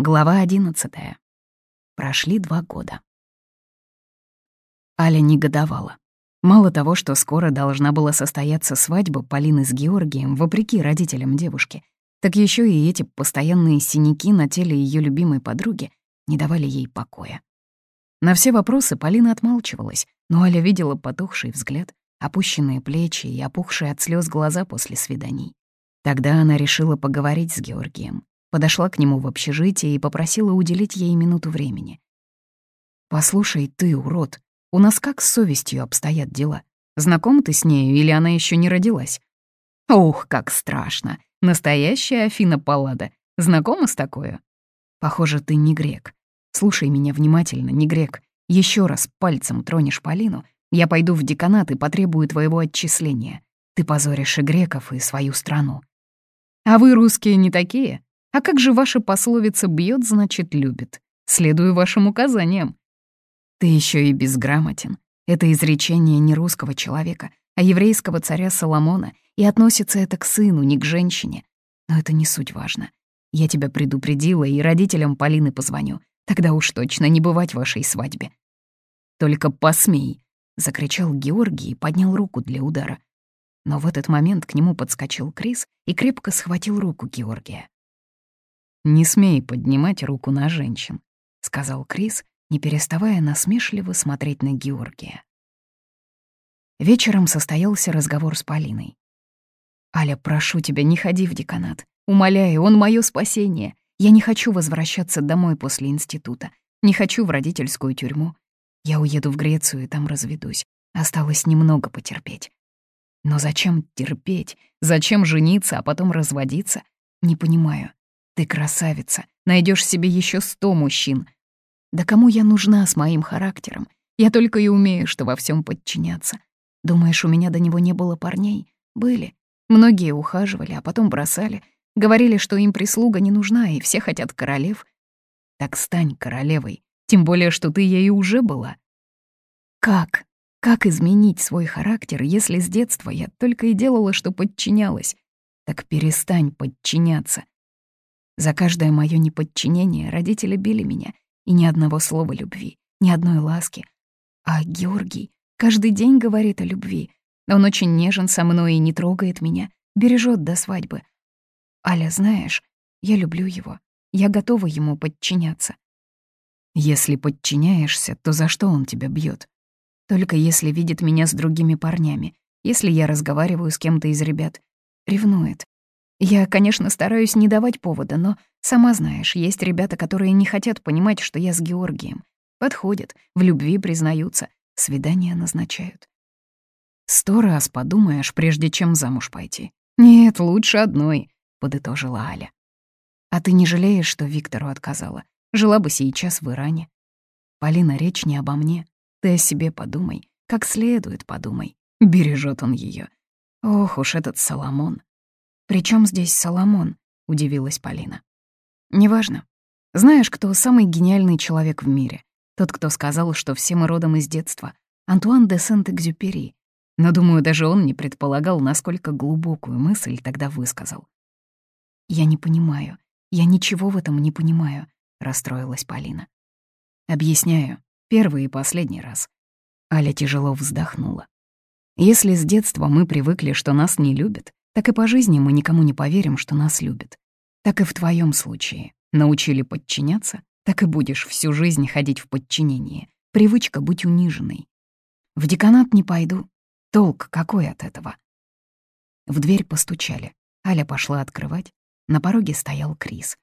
Глава одиннадцатая. Прошли два года. Аля негодовала. Мало того, что скоро должна была состояться свадьба Полины с Георгием, вопреки родителям девушки, так еще и эти постоянные синяки на теле ее любимой подруги не давали ей покоя. На все вопросы Полина отмалчивалась, но Аля видела потухший взгляд, опущенные плечи и опухшие от слез глаза после свиданий. Тогда она решила поговорить с Георгием, подошла к нему в общежитие и попросила уделить ей минуту времени. «Послушай, ты, урод, у нас как с совестью обстоят дела? Знаком ты с нею или она еще не родилась?» «Ух, как страшно! Настоящая Афина Паллада. Знакома с такой?» «Похоже, ты не грек. Слушай меня внимательно, не грек. Еще раз пальцем тронешь Полину, я пойду в деканат и потребую твоего отчисления. Ты позоришь и греков, и свою страну». «А вы, русские, не такие?» А как же ваша пословица «бьет, значит, любит»? Следую вашим указаниям. Ты еще и безграмотен. Это изречение не русского человека, а еврейского царя Соломона, и относится это к сыну, не к женщине. Но это не суть важно. Я тебя предупредила, и родителям Полины позвоню. Тогда уж точно не бывать вашей свадьбе. «Только посмей!» — закричал Георгий и поднял руку для удара. Но в этот момент к нему подскочил Крис и крепко схватил руку Георгия. «Не смей поднимать руку на женщин», — сказал Крис, не переставая насмешливо смотреть на Георгия. Вечером состоялся разговор с Полиной. «Аля, прошу тебя, не ходи в деканат. Умоляю, он мое спасение. Я не хочу возвращаться домой после института. Не хочу в родительскую тюрьму. Я уеду в Грецию и там разведусь. Осталось немного потерпеть. Но зачем терпеть? Зачем жениться, а потом разводиться? Не понимаю. Ты красавица, найдешь себе еще сто мужчин. Да кому я нужна с моим характером? Я только и умею, что во всем подчиняться. Думаешь, у меня до него не было парней? Были. Многие ухаживали, а потом бросали. Говорили, что им прислуга не нужна, и все хотят королев. Так стань королевой, тем более, что ты ей уже была. Как? Как изменить свой характер, если с детства я только и делала, что подчинялась? Так перестань подчиняться. За каждое мое неподчинение родители били меня, и ни одного слова любви, ни одной ласки. А Георгий каждый день говорит о любви. Он очень нежен со мной и не трогает меня, бережет до свадьбы. Аля, знаешь, я люблю его. Я готова ему подчиняться. Если подчиняешься, то за что он тебя бьет? Только если видит меня с другими парнями, если я разговариваю с кем-то из ребят. Ревнует. Я, конечно, стараюсь не давать повода, но, сама знаешь, есть ребята, которые не хотят понимать, что я с Георгием. Подходят, в любви признаются, свидания назначают. Сто раз подумаешь, прежде чем замуж пойти. «Нет, лучше одной», — подытожила Аля. «А ты не жалеешь, что Виктору отказала? Жила бы сейчас в Иране». «Полина, речь не обо мне. Ты о себе подумай, как следует подумай. Бережет он ее. Ох уж этот Соломон. «При чем здесь Соломон?» — удивилась Полина. «Неважно. Знаешь, кто самый гениальный человек в мире? Тот, кто сказал, что все мы родом из детства. Антуан де Сент-Экзюпери. Но, думаю, даже он не предполагал, насколько глубокую мысль тогда высказал. «Я не понимаю. Я ничего в этом не понимаю», — расстроилась Полина. «Объясняю. Первый и последний раз». Аля тяжело вздохнула. «Если с детства мы привыкли, что нас не любят, так и по жизни мы никому не поверим, что нас любят. Так и в твоем случае. Научили подчиняться, так и будешь всю жизнь ходить в подчинении. Привычка быть униженной. В деканат не пойду. Толк какой от этого? В дверь постучали. Аля пошла открывать. На пороге стоял Крис.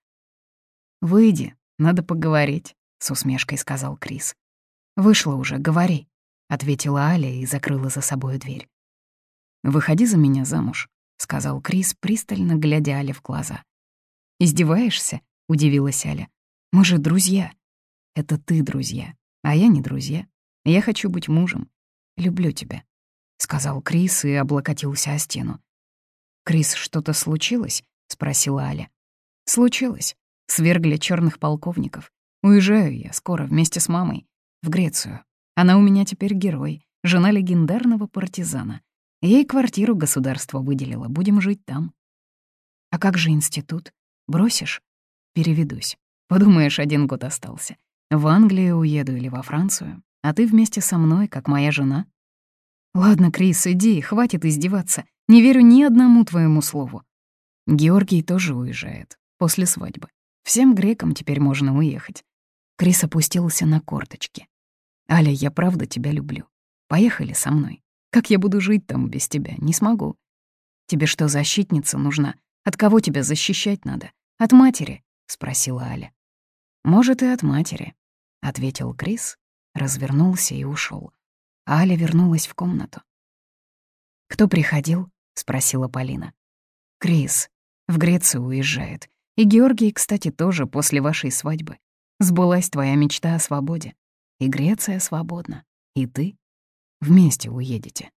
«Выйди, надо поговорить», — с усмешкой сказал Крис. «Вышла уже, говори», — ответила Аля и закрыла за собой дверь. «Выходи за меня замуж», — сказал Крис, пристально глядя Але в глаза. «Издеваешься?» — удивилась Аля. «Мы же друзья». «Это ты друзья, а я не друзья. Я хочу быть мужем. Люблю тебя», — сказал Крис и облокотился о стену. «Крис, что-то случилось?» — спросила Аля. «Случилось. Свергли черных полковников. Уезжаю я скоро вместе с мамой. В Грецию. Она у меня теперь герой, жена легендарного партизана. Ей квартиру государство выделило, будем жить там. А как же институт? Бросишь? Переведусь. Подумаешь, один год остался. В Англию уеду или во Францию, а ты вместе со мной, как моя жена. Ладно, Крис, иди, хватит издеваться. Не верю ни одному твоему слову. Георгий тоже уезжает, после свадьбы. Всем грекам теперь можно уехать. Крис опустился на корточки. «Аля, я правда тебя люблю. Поехали со мной. Как я буду жить там без тебя? Не смогу. Тебе что, защитница нужна? От кого тебя защищать надо? От матери?» — спросила Аля. «Может, и от матери», — ответил Крис, развернулся и ушел. Аля вернулась в комнату. «Кто приходил?» — спросила Полина. «Крис. В Грецию уезжает. И Георгий, кстати, тоже после вашей свадьбы. Сбылась твоя мечта о свободе. И Греция свободна. И ты. Вместе уедете.